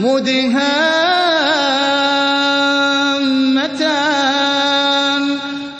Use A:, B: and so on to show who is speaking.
A: مدهامتان.